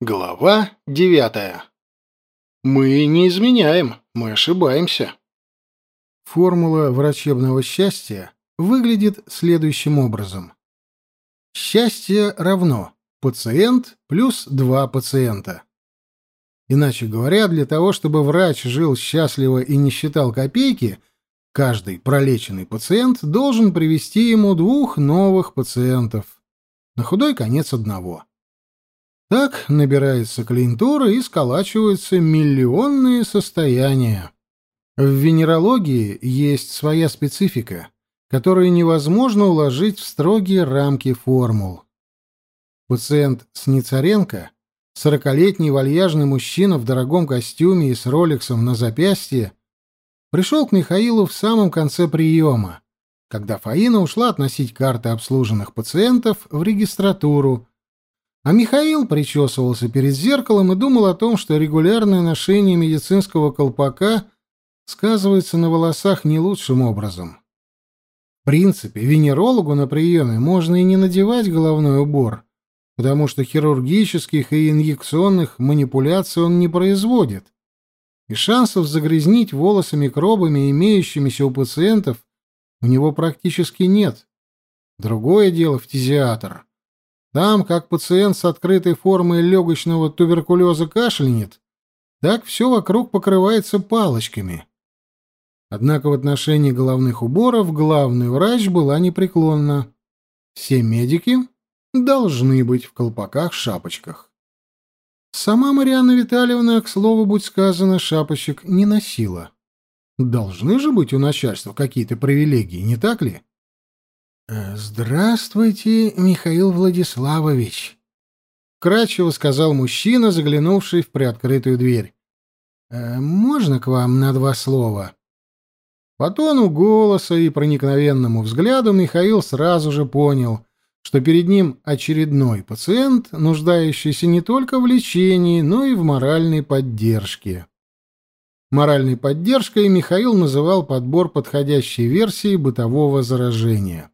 Глава девятая. Мы не изменяем, мы ошибаемся. Формула врачебного счастья выглядит следующим образом. Счастье равно пациент плюс два пациента. Иначе говоря, для того, чтобы врач жил счастливо и не считал копейки, каждый пролеченный пациент должен привести ему двух новых пациентов. На худой конец одного. Так набирается клиентура и сколачиваются миллионные состояния. В венерологии есть своя специфика, которую невозможно уложить в строгие рамки формул. Пациент Сницаренко, сорокалетний вальяжный мужчина в дорогом костюме и с роликсом на запястье, пришел к Михаилу в самом конце приема, когда Фаина ушла относить карты обслуженных пациентов в регистратуру, а Михаил причесывался перед зеркалом и думал о том, что регулярное ношение медицинского колпака сказывается на волосах не лучшим образом. В принципе, венерологу на приеме можно и не надевать головной убор, потому что хирургических и инъекционных манипуляций он не производит, и шансов загрязнить волосы микробами, имеющимися у пациентов, у него практически нет. Другое дело фтизиатр. Там, как пациент с открытой формой легочного туберкулеза кашлянет, так все вокруг покрывается палочками. Однако в отношении головных уборов главный врач была непреклонна. Все медики должны быть в колпаках-шапочках. Сама Марианна Витальевна, к слову, будь сказано, шапочек не носила. Должны же быть у начальства какие-то привилегии, не так ли? Э, «Здравствуйте, Михаил Владиславович», — кратчево сказал мужчина, заглянувший в приоткрытую дверь. «Э, «Можно к вам на два слова?» По тону голоса и проникновенному взгляду Михаил сразу же понял, что перед ним очередной пациент, нуждающийся не только в лечении, но и в моральной поддержке. Моральной поддержкой Михаил называл подбор подходящей версии бытового заражения.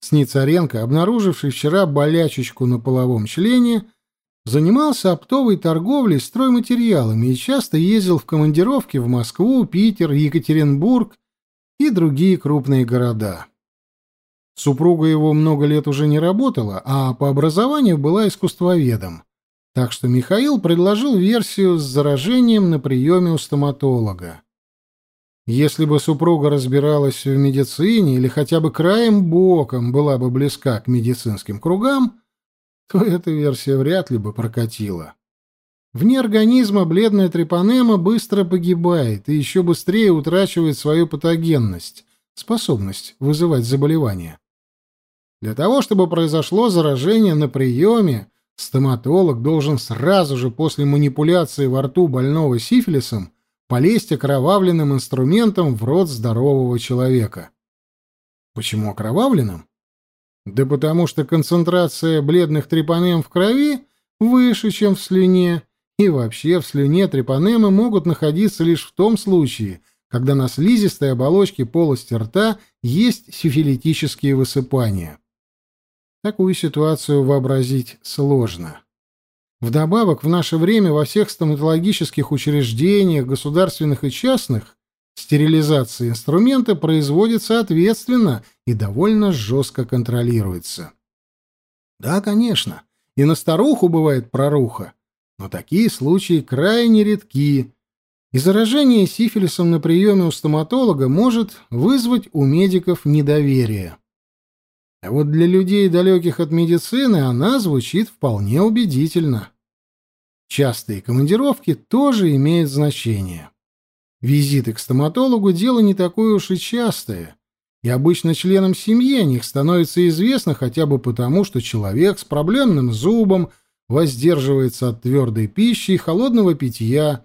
Сницаренко, обнаруживший вчера болячечку на половом члене, занимался оптовой торговлей стройматериалами и часто ездил в командировки в Москву, Питер, Екатеринбург и другие крупные города. Супруга его много лет уже не работала, а по образованию была искусствоведом. Так что Михаил предложил версию с заражением на приеме у стоматолога. Если бы супруга разбиралась в медицине или хотя бы краем боком была бы близка к медицинским кругам, то эта версия вряд ли бы прокатила. Вне организма бледная трепанема быстро погибает и еще быстрее утрачивает свою патогенность, способность вызывать заболевания. Для того, чтобы произошло заражение на приеме, стоматолог должен сразу же после манипуляции во рту больного сифилисом полезть окровавленным инструментом в рот здорового человека. Почему окровавленным? Да потому что концентрация бледных трипанем в крови выше, чем в слюне, и вообще в слюне трипанемы могут находиться лишь в том случае, когда на слизистой оболочке полости рта есть сифилитические высыпания. Такую ситуацию вообразить сложно. Вдобавок, в наше время во всех стоматологических учреждениях, государственных и частных, стерилизация инструмента производится ответственно и довольно жестко контролируется. Да, конечно, и на старуху бывает проруха, но такие случаи крайне редки, и заражение сифилисом на приеме у стоматолога может вызвать у медиков недоверие. А вот для людей, далеких от медицины, она звучит вполне убедительно. Частые командировки тоже имеют значение. Визиты к стоматологу – дело не такое уж и частое, и обычно членам семьи о них становится известно хотя бы потому, что человек с проблемным зубом воздерживается от твердой пищи и холодного питья,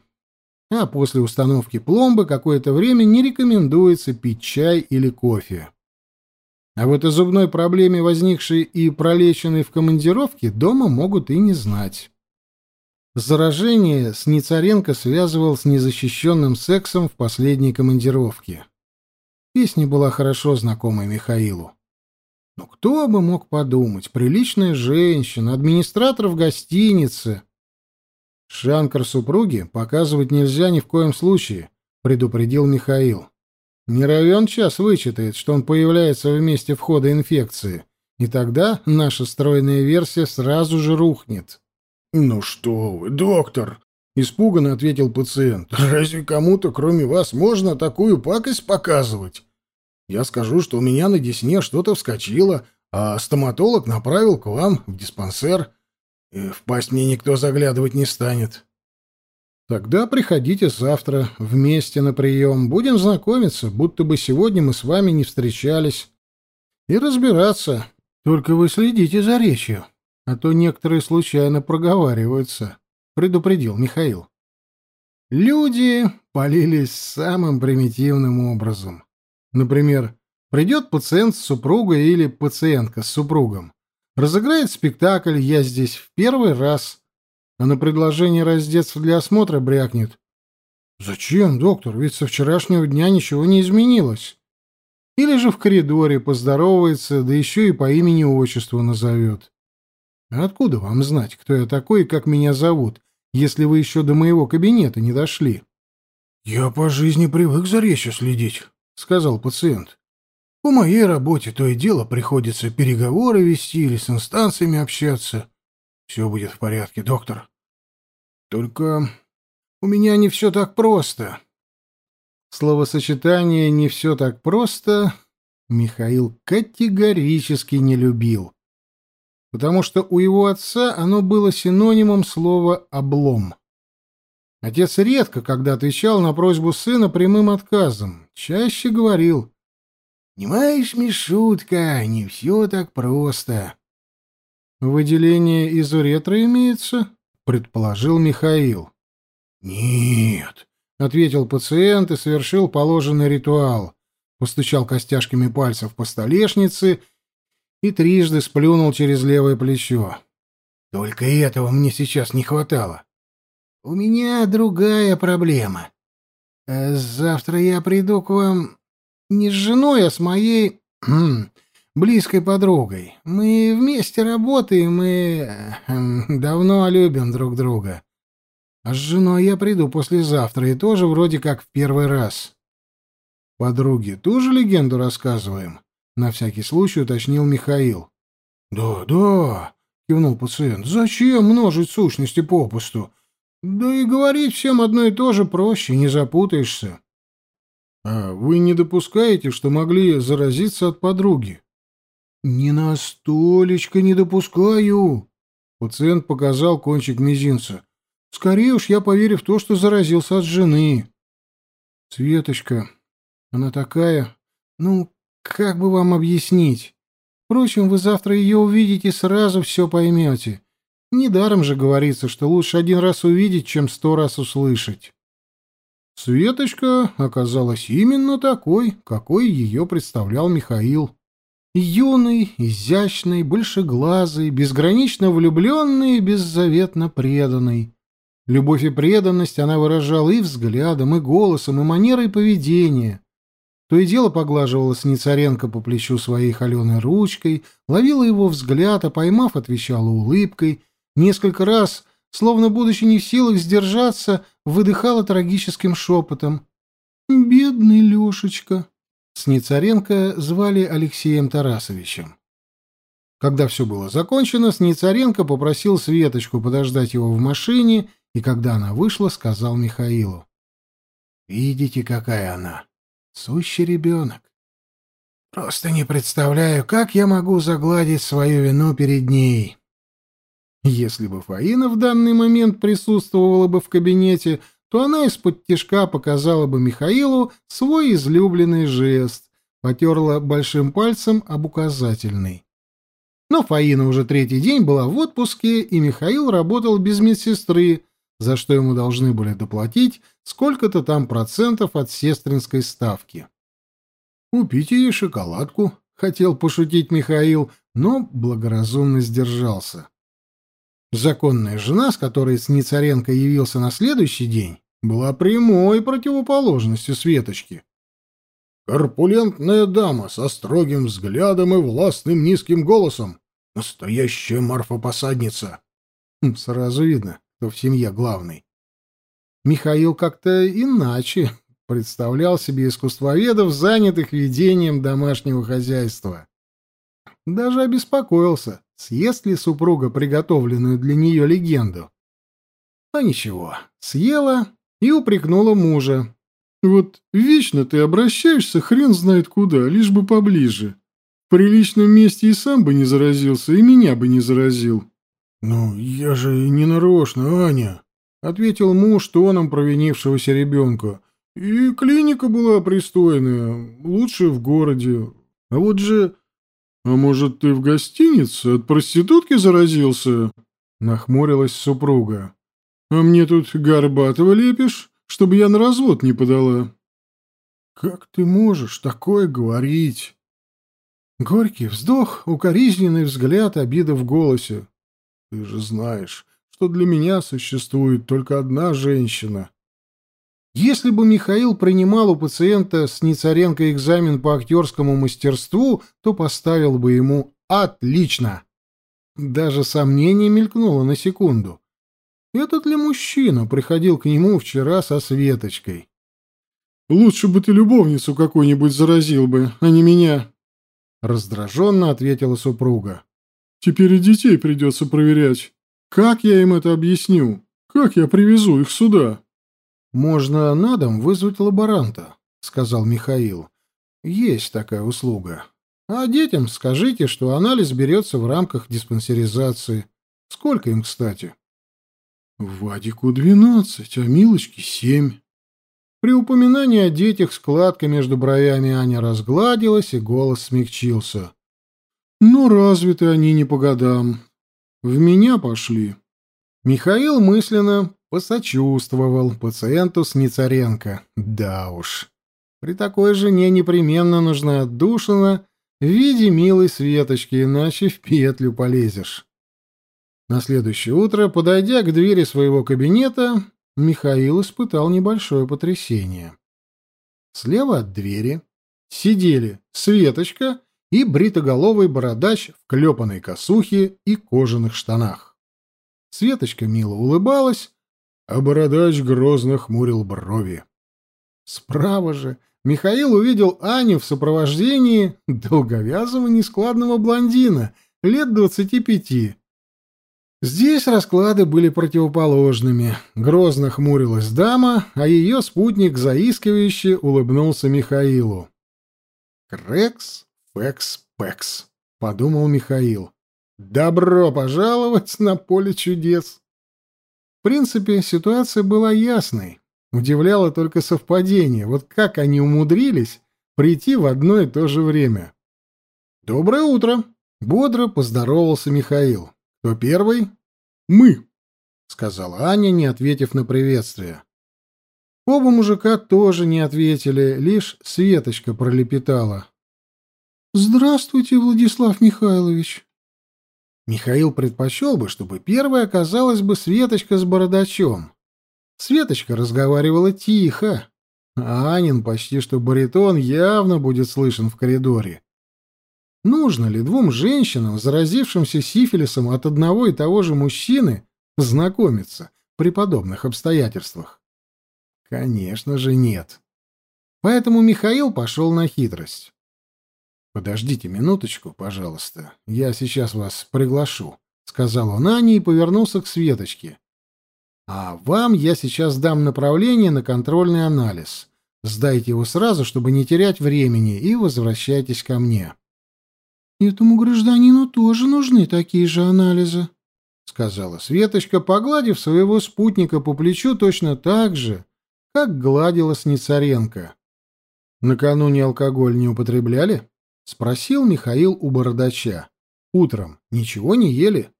а после установки пломбы какое-то время не рекомендуется пить чай или кофе. А вот о зубной проблеме, возникшей и пролеченной в командировке, дома могут и не знать. Заражение Сницаренко связывал с незащищенным сексом в последней командировке. Песня была хорошо знакома Михаилу. Но кто бы мог подумать, приличная женщина, администратор в гостинице. Шанкар супруги показывать нельзя ни в коем случае, предупредил Михаил. Не равен час вычитает, что он появляется в месте входа инфекции, и тогда наша стройная версия сразу же рухнет. «Ну что вы, доктор!» — испуганно ответил пациент. «Разве кому-то, кроме вас, можно такую пакость показывать? Я скажу, что у меня на десне что-то вскочило, а стоматолог направил к вам в диспансер. И в пасть мне никто заглядывать не станет. Тогда приходите завтра вместе на прием. Будем знакомиться, будто бы сегодня мы с вами не встречались. И разбираться. Только вы следите за речью, а то некоторые случайно проговариваются, — предупредил Михаил. Люди полились самым примитивным образом. Например, придет пациент с супругой или пациентка с супругом. Разыграет спектакль «Я здесь в первый раз», а на предложение раздеться для осмотра брякнет. «Зачем, доктор? Ведь со вчерашнего дня ничего не изменилось». Или же в коридоре поздоровается, да еще и по имени-отчеству назовет. А откуда вам знать, кто я такой и как меня зовут, если вы еще до моего кабинета не дошли? — Я по жизни привык за речью следить, — сказал пациент. «По моей работе то и дело приходится переговоры вести или с инстанциями общаться. Все будет в порядке, доктор. Только у меня не все так просто». Словосочетание «не все так просто» Михаил категорически не любил, потому что у его отца оно было синонимом слова «облом». Отец редко когда отвечал на просьбу сына прямым отказом, чаще говорил «Понимаешь, Мишутка, не все так просто». «Выделение из уретры имеется?» — предположил Михаил. «Нет», — ответил пациент и совершил положенный ритуал. Постучал костяшками пальцев по столешнице и трижды сплюнул через левое плечо. «Только этого мне сейчас не хватало. У меня другая проблема. Э, завтра я приду к вам не с женой, а с моей близкой подругой. Мы вместе работаем и хм, давно любим друг друга. А с женой я приду послезавтра и тоже вроде как в первый раз. Подруги тоже легенду рассказываем? На всякий случай уточнил Михаил. Да, да, кивнул пациент. Зачем множить сущности попусту? Да и говорить всем одно и то же проще, не запутаешься. А вы не допускаете, что могли заразиться от подруги? Не на столечко не допускаю. Пациент показал кончик мизинца. Скорее уж я поверю в то, что заразился от жены. Светочка, она такая... Ну, как бы вам объяснить? Впрочем, вы завтра ее увидите и сразу все поймете. Недаром же говорится, что лучше один раз увидеть, чем сто раз услышать. Светочка оказалась именно такой, какой ее представлял Михаил. Юный, изящный, большеглазый, безгранично влюбленный и беззаветно преданный. Любовь и преданность она выражала и взглядом, и голосом, и манерой поведения. То и дело поглаживала Сницаренко по плечу своей холеной ручкой, ловила его взгляд, а поймав, отвечала улыбкой — Несколько раз, словно будучи не в силах сдержаться, выдыхала трагическим шепотом. «Бедный Лешечка!» Сницаренко звали Алексеем Тарасовичем. Когда все было закончено, Сницаренко попросил Светочку подождать его в машине, и когда она вышла, сказал Михаилу. «Видите, какая она? Сущий ребенок. Просто не представляю, как я могу загладить свою вину перед ней. Если бы Фаина в данный момент присутствовала бы в кабинете, то она из-под тишка показала бы Михаилу свой излюбленный жест, потерла большим пальцем об указательный. Но Фаина уже третий день была в отпуске, и Михаил работал без медсестры, за что ему должны были доплатить сколько-то там процентов от сестринской ставки. «Купите ей шоколадку», — хотел пошутить Михаил, но благоразумно сдержался. Законная жена, с которой Сницаренко явился на следующий день, была прямой противоположностью Светочки. Корпулентная дама со строгим взглядом и властным низким голосом. Настоящая Марфа-посадница. Хм, сразу видно, кто в семье главный. Михаил как-то иначе представлял себе искусствоведов, занятых ведением домашнего хозяйства. Даже обеспокоился, съест ли супруга приготовленную для нее легенду. А ничего, съела и упрекнула мужа. «Вот вечно ты обращаешься хрен знает куда, лишь бы поближе. В приличном месте и сам бы не заразился, и меня бы не заразил». «Ну, я же не нарочно, Аня», — ответил муж тоном провинившегося ребенка. «И клиника была пристойная, лучшая в городе. А вот же «А может, ты в гостинице от проститутки заразился?» — нахмурилась супруга. «А мне тут Горбатова лепишь, чтобы я на развод не подала». «Как ты можешь такое говорить?» Горький вздох, укоризненный взгляд, обида в голосе. «Ты же знаешь, что для меня существует только одна женщина». Если бы Михаил принимал у пациента с Ницаренко экзамен по актерскому мастерству, то поставил бы ему «отлично». Даже сомнение мелькнуло на секунду. Этот ли мужчина приходил к нему вчера со Светочкой? «Лучше бы ты любовницу какую-нибудь заразил бы, а не меня», — раздраженно ответила супруга. «Теперь и детей придется проверять. Как я им это объясню? Как я привезу их сюда?» «Можно на дом вызвать лаборанта», — сказал Михаил. «Есть такая услуга. А детям скажите, что анализ берется в рамках диспансеризации. Сколько им, кстати?» «Вадику двенадцать, а Милочке семь». При упоминании о детях складка между бровями Аня разгладилась, и голос смягчился. «Ну, разве-то они не по годам. В меня пошли». Михаил мысленно Посочувствовал пациенту с Ницаренко. Да уж. При такой жене непременно нужна отдушина в виде милой Светочки, иначе в петлю полезешь. На следующее утро, подойдя к двери своего кабинета, Михаил испытал небольшое потрясение. Слева от двери сидели Светочка и бритоголовый бородач в клепанной косухе и кожаных штанах. Светочка мило улыбалась, а бородач грозно хмурил брови. Справа же Михаил увидел Аню в сопровождении долговязого нескладного блондина лет двадцати пяти. Здесь расклады были противоположными. Грозно хмурилась дама, а ее спутник заискивающе улыбнулся Михаилу. «Крекс, фекс, пекс», — подумал Михаил. «Добро пожаловать на поле чудес!» принципе, ситуация была ясной. Удивляло только совпадение. Вот как они умудрились прийти в одно и то же время. «Доброе утро!» — бодро поздоровался Михаил. «Кто первый?» «Мы!» — сказала Аня, не ответив на приветствие. Оба мужика тоже не ответили, лишь Светочка пролепетала. «Здравствуйте, Владислав Михайлович!» Михаил предпочел бы, чтобы первой оказалась бы Светочка с бородачом. Светочка разговаривала тихо, а Анин почти что баритон явно будет слышен в коридоре. Нужно ли двум женщинам, заразившимся сифилисом от одного и того же мужчины, знакомиться при подобных обстоятельствах? Конечно же нет. Поэтому Михаил пошел на хитрость. «Подождите минуточку, пожалуйста. Я сейчас вас приглашу», — сказал он Ане и повернулся к Светочке. «А вам я сейчас дам направление на контрольный анализ. Сдайте его сразу, чтобы не терять времени, и возвращайтесь ко мне». «Этому гражданину тоже нужны такие же анализы», — сказала Светочка, погладив своего спутника по плечу точно так же, как гладила Сницаренко. «Накануне алкоголь не употребляли?» — спросил Михаил у бородача. «Утром ничего не ели?»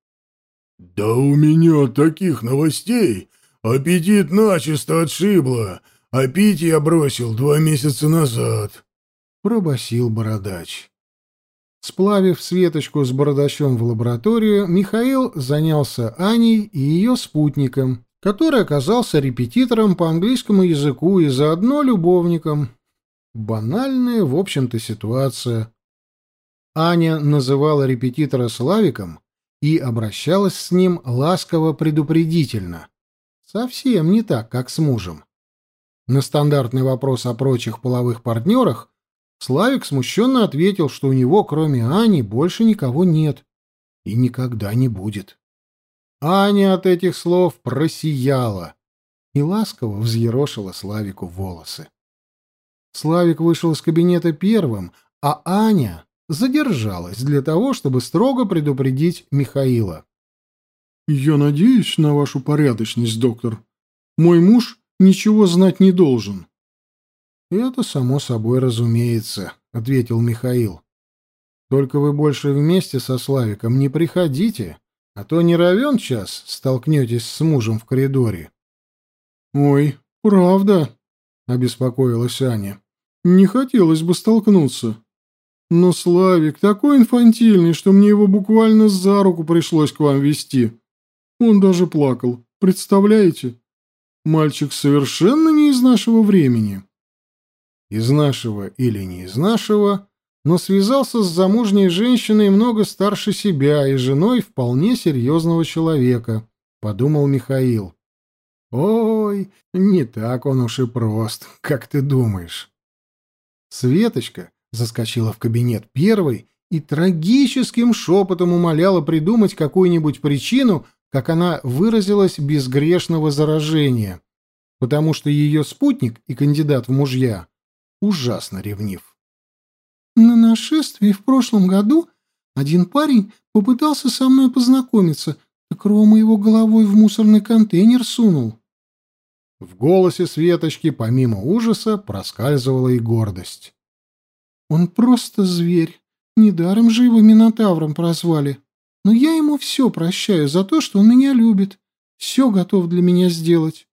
«Да у меня таких новостей! Аппетит начисто отшибло, а пить я бросил два месяца назад!» — пробасил бородач. Сплавив Светочку с бородачом в лабораторию, Михаил занялся Аней и ее спутником, который оказался репетитором по английскому языку и заодно любовником. Банальная, в общем-то, ситуация. Аня называла репетитора Славиком и обращалась с ним ласково-предупредительно. Совсем не так, как с мужем. На стандартный вопрос о прочих половых партнерах Славик смущенно ответил, что у него, кроме Ани, больше никого нет и никогда не будет. Аня от этих слов просияла и ласково взъерошила Славику волосы. Славик вышел из кабинета первым, а Аня задержалась для того, чтобы строго предупредить Михаила. «Я надеюсь на вашу порядочность, доктор. Мой муж ничего знать не должен». «Это само собой разумеется», — ответил Михаил. «Только вы больше вместе со Славиком не приходите, а то не равен час столкнетесь с мужем в коридоре». «Ой, правда?» — обеспокоилась Аня. «Не хотелось бы столкнуться. Но Славик такой инфантильный, что мне его буквально за руку пришлось к вам вести. Он даже плакал, представляете? Мальчик совершенно не из нашего времени» из нашего или не из нашего, но связался с замужней женщиной много старше себя и женой вполне серьезного человека, подумал Михаил. Ой, не так он уж и прост, как ты думаешь. Светочка заскочила в кабинет первой и трагическим шепотом умоляла придумать какую-нибудь причину, как она выразилась, безгрешного заражения, потому что ее спутник и кандидат в мужья ужасно ревнив. На нашествии в прошлом году один парень попытался со мной познакомиться, так Рома его головой в мусорный контейнер сунул. В голосе Светочки помимо ужаса проскальзывала и гордость. Он просто зверь. Недаром же его Минотавром прозвали. Но я ему все прощаю за то, что он меня любит. Все готов для меня сделать.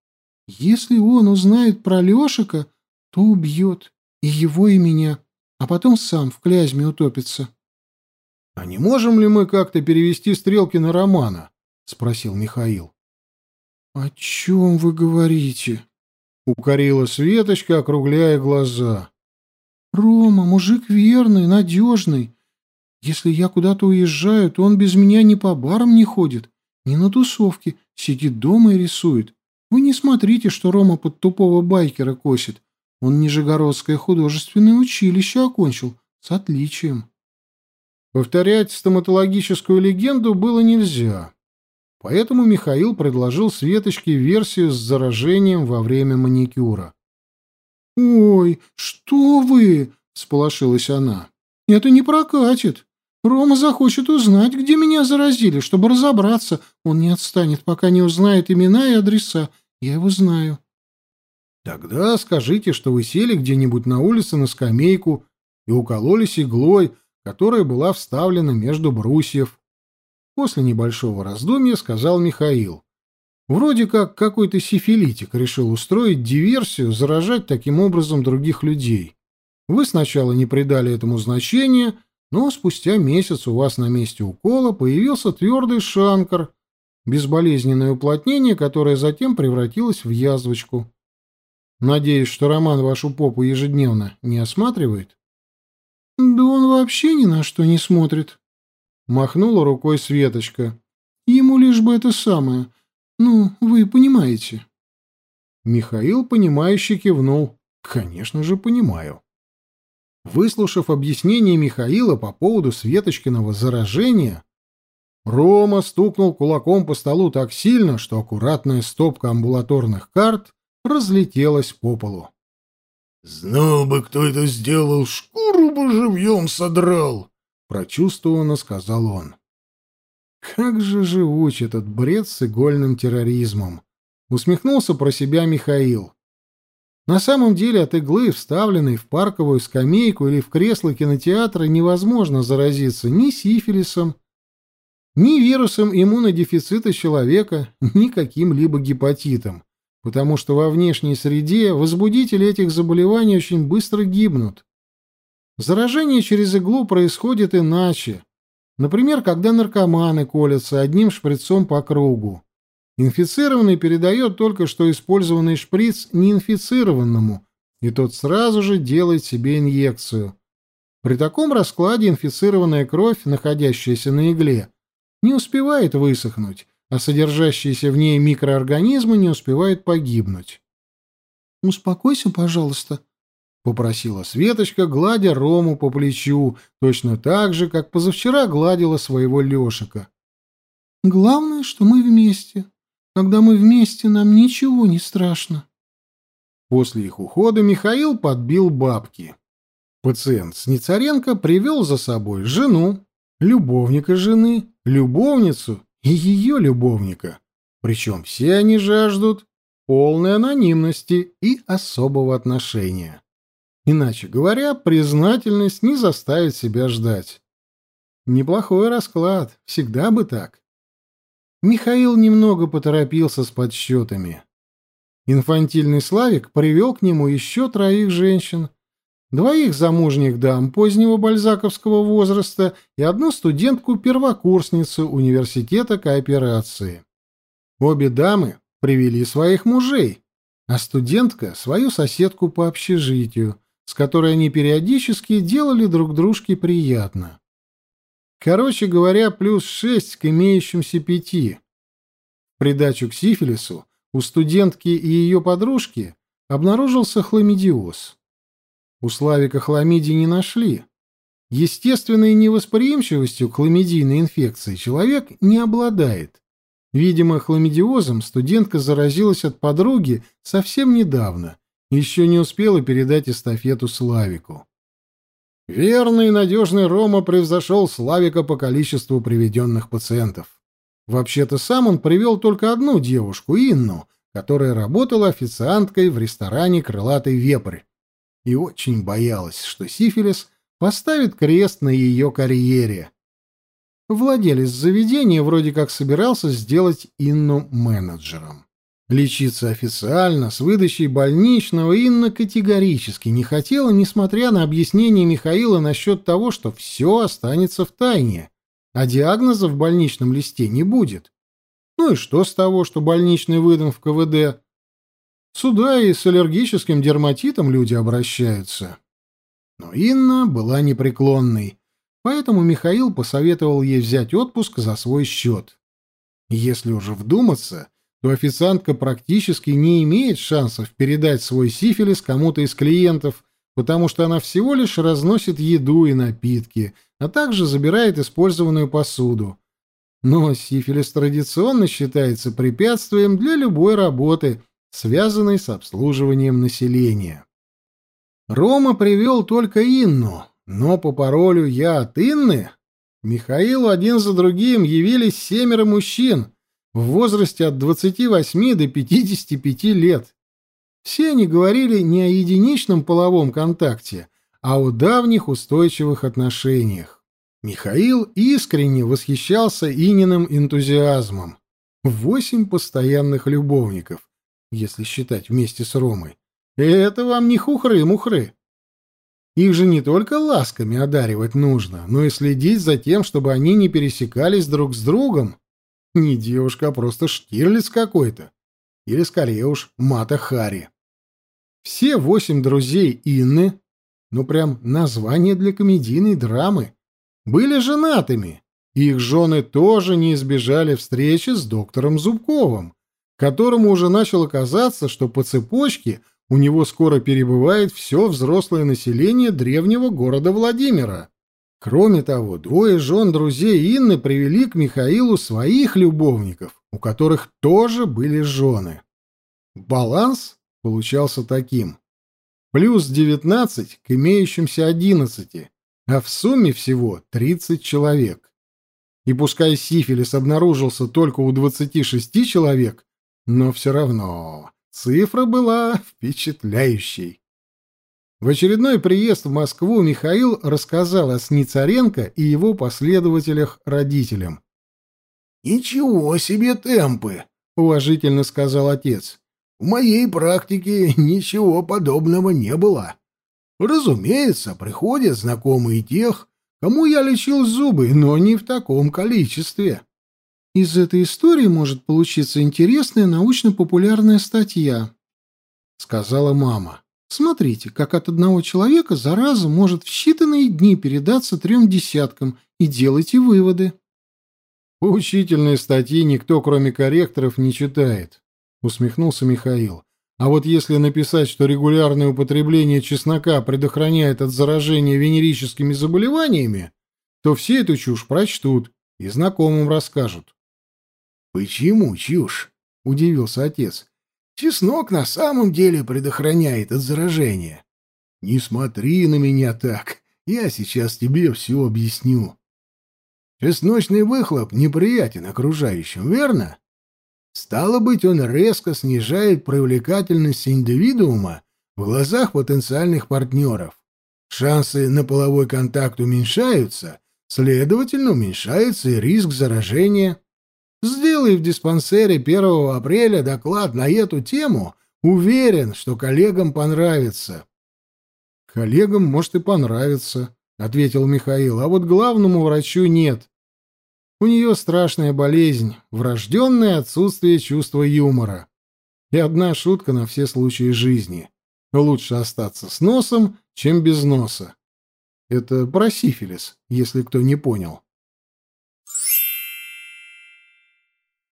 Если он узнает про Лешика, то убьет. И его, и меня. А потом сам в клязьме утопится. — А не можем ли мы как-то перевести стрелки на Романа? — спросил Михаил. — О чем вы говорите? — укорила Светочка, округляя глаза. — Рома, мужик верный, надежный. Если я куда-то уезжаю, то он без меня ни по барам не ходит, ни на тусовке, сидит дома и рисует. Вы не смотрите, что Рома под тупого байкера косит. Он Нижегородское художественное училище окончил с отличием. Повторять стоматологическую легенду было нельзя. Поэтому Михаил предложил Светочке версию с заражением во время маникюра. «Ой, что вы!» — сполошилась она. «Это не прокатит. Рома захочет узнать, где меня заразили, чтобы разобраться. Он не отстанет, пока не узнает имена и адреса. Я его знаю. Тогда скажите, что вы сели где-нибудь на улице на скамейку и укололись иглой, которая была вставлена между брусьев. После небольшого раздумья сказал Михаил. Вроде как какой-то сифилитик решил устроить диверсию, заражать таким образом других людей. Вы сначала не придали этому значения, но спустя месяц у вас на месте укола появился твердый шанкар, безболезненное уплотнение, которое затем превратилось в язвочку. Надеюсь, что Роман вашу попу ежедневно не осматривает? — Да он вообще ни на что не смотрит. Махнула рукой Светочка. — Ему лишь бы это самое. Ну, вы понимаете. Михаил, понимающе кивнул. Конечно же, понимаю. Выслушав объяснение Михаила по поводу Светочкиного заражения, Рома стукнул кулаком по столу так сильно, что аккуратная стопка амбулаторных карт разлетелась по полу. «Знал бы, кто это сделал, шкуру бы живьем содрал!» — прочувствованно сказал он. «Как же живуч этот бред с игольным терроризмом!» — усмехнулся про себя Михаил. На самом деле от иглы, вставленной в парковую скамейку или в кресло кинотеатра, невозможно заразиться ни сифилисом, ни вирусом иммунодефицита человека, ни каким-либо гепатитом потому что во внешней среде возбудители этих заболеваний очень быстро гибнут. Заражение через иглу происходит иначе. Например, когда наркоманы колятся одним шприцом по кругу. Инфицированный передает только что использованный шприц неинфицированному, и тот сразу же делает себе инъекцию. При таком раскладе инфицированная кровь, находящаяся на игле, не успевает высохнуть, а содержащиеся в ней микроорганизмы не успевают погибнуть. «Успокойся, пожалуйста», — попросила Светочка, гладя Рому по плечу, точно так же, как позавчера гладила своего Лешика. «Главное, что мы вместе. Когда мы вместе, нам ничего не страшно». После их ухода Михаил подбил бабки. Пациент Сницаренко привел за собой жену, любовника жены, любовницу и ее любовника. Причем все они жаждут полной анонимности и особого отношения. Иначе говоря, признательность не заставит себя ждать. Неплохой расклад, всегда бы так. Михаил немного поторопился с подсчетами. Инфантильный Славик привел к нему еще троих женщин, двоих замужних дам позднего бальзаковского возраста и одну студентку-первокурсницу университета кооперации. Обе дамы привели своих мужей, а студентка — свою соседку по общежитию, с которой они периодически делали друг дружке приятно. Короче говоря, плюс шесть к имеющимся пяти. Придачу к сифилису у студентки и ее подружки обнаружился хламидиоз. У Славика хламидий не нашли. Естественной невосприимчивостью к хламидийной инфекции человек не обладает. Видимо, хламидиозом студентка заразилась от подруги совсем недавно, еще не успела передать эстафету Славику. Верный и надежный Рома превзошел Славика по количеству приведенных пациентов. Вообще-то сам он привел только одну девушку, Инну, которая работала официанткой в ресторане «Крылатый вепрь» и очень боялась, что сифилис поставит крест на ее карьере. Владелец заведения вроде как собирался сделать Инну менеджером. Лечиться официально, с выдачей больничного, Инна категорически не хотела, несмотря на объяснение Михаила насчет того, что все останется в тайне, а диагноза в больничном листе не будет. Ну и что с того, что больничный выдан в КВД? Сюда и с аллергическим дерматитом люди обращаются. Но Инна была непреклонной, поэтому Михаил посоветовал ей взять отпуск за свой счет. Если уже вдуматься, то официантка практически не имеет шансов передать свой сифилис кому-то из клиентов, потому что она всего лишь разносит еду и напитки, а также забирает использованную посуду. Но сифилис традиционно считается препятствием для любой работы – связанный с обслуживанием населения. Рома привел только Инну, но по паролю «Я от Инны» Михаилу один за другим явились семеро мужчин в возрасте от 28 до 55 лет. Все они говорили не о единичном половом контакте, а о давних устойчивых отношениях. Михаил искренне восхищался Ининым энтузиазмом. Восемь постоянных любовников если считать вместе с Ромой. Это вам не хухры-мухры. Их же не только ласками одаривать нужно, но и следить за тем, чтобы они не пересекались друг с другом. Не девушка, а просто Штирлиц какой-то. Или, скорее уж, Мата Хари. Все восемь друзей Инны, ну прям название для комедийной драмы, были женатыми. Их жены тоже не избежали встречи с доктором Зубковым, которому уже начало казаться, что по цепочке у него скоро перебывает все взрослое население древнего города Владимира. Кроме того, двое жен друзей Инны привели к Михаилу своих любовников, у которых тоже были жены. Баланс получался таким. Плюс 19 к имеющимся 11, а в сумме всего 30 человек. И пускай сифилис обнаружился только у 26 человек, но все равно цифра была впечатляющей. В очередной приезд в Москву Михаил рассказал о Сницаренко и его последователях родителям. «Ничего себе темпы!» — уважительно сказал отец. «В моей практике ничего подобного не было. Разумеется, приходят знакомые тех, кому я лечил зубы, но не в таком количестве». Из этой истории может получиться интересная научно-популярная статья, сказала мама. Смотрите, как от одного человека зараза может в считанные дни передаться трем десяткам, и делайте выводы. Поучительные статьи никто, кроме корректоров, не читает, усмехнулся Михаил. А вот если написать, что регулярное употребление чеснока предохраняет от заражения венерическими заболеваниями, то все эту чушь прочтут и знакомым расскажут. «Почему чушь?» — удивился отец. Чеснок на самом деле предохраняет от заражения. Не смотри на меня так. Я сейчас тебе все объясню. Чесночный выхлоп неприятен окружающим, верно? Стало быть, он резко снижает привлекательность индивидуума в глазах потенциальных партнеров. Шансы на половой контакт уменьшаются, следовательно, уменьшается и риск заражения. Сделай в диспансере 1 апреля доклад на эту тему, уверен, что коллегам понравится. Коллегам, может, и понравится, ответил Михаил, а вот главному врачу нет. У нее страшная болезнь, врожденное отсутствие чувства юмора. И одна шутка на все случаи жизни. Лучше остаться с носом, чем без носа. Это про сифилис, если кто не понял.